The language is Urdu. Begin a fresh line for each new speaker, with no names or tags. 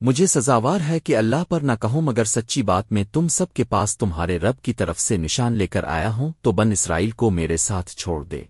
مجھے سزاوار ہے کہ اللہ پر نہ کہوں مگر سچی بات میں تم سب کے پاس تمہارے رب کی طرف سے نشان لے کر آیا ہوں تو بن اسرائیل کو میرے ساتھ چھوڑ دے۔